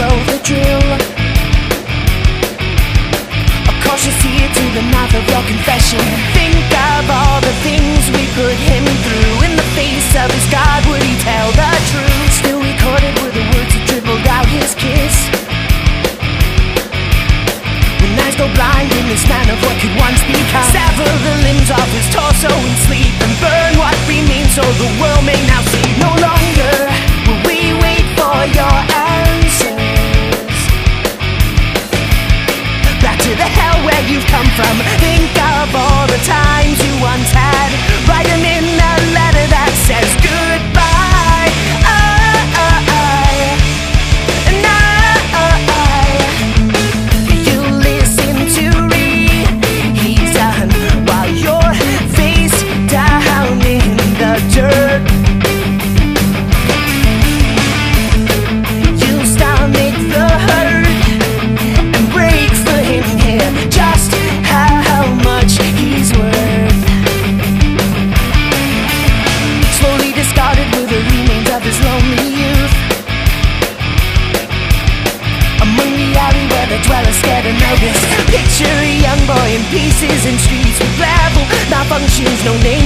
throw the drill. come from. Think of all the times you once had. Discarded were the remains of his lonely youth. Among the alley where the dwellers scared and noticed Picture a young boy in pieces in streets with gravel Malfunctions, no name.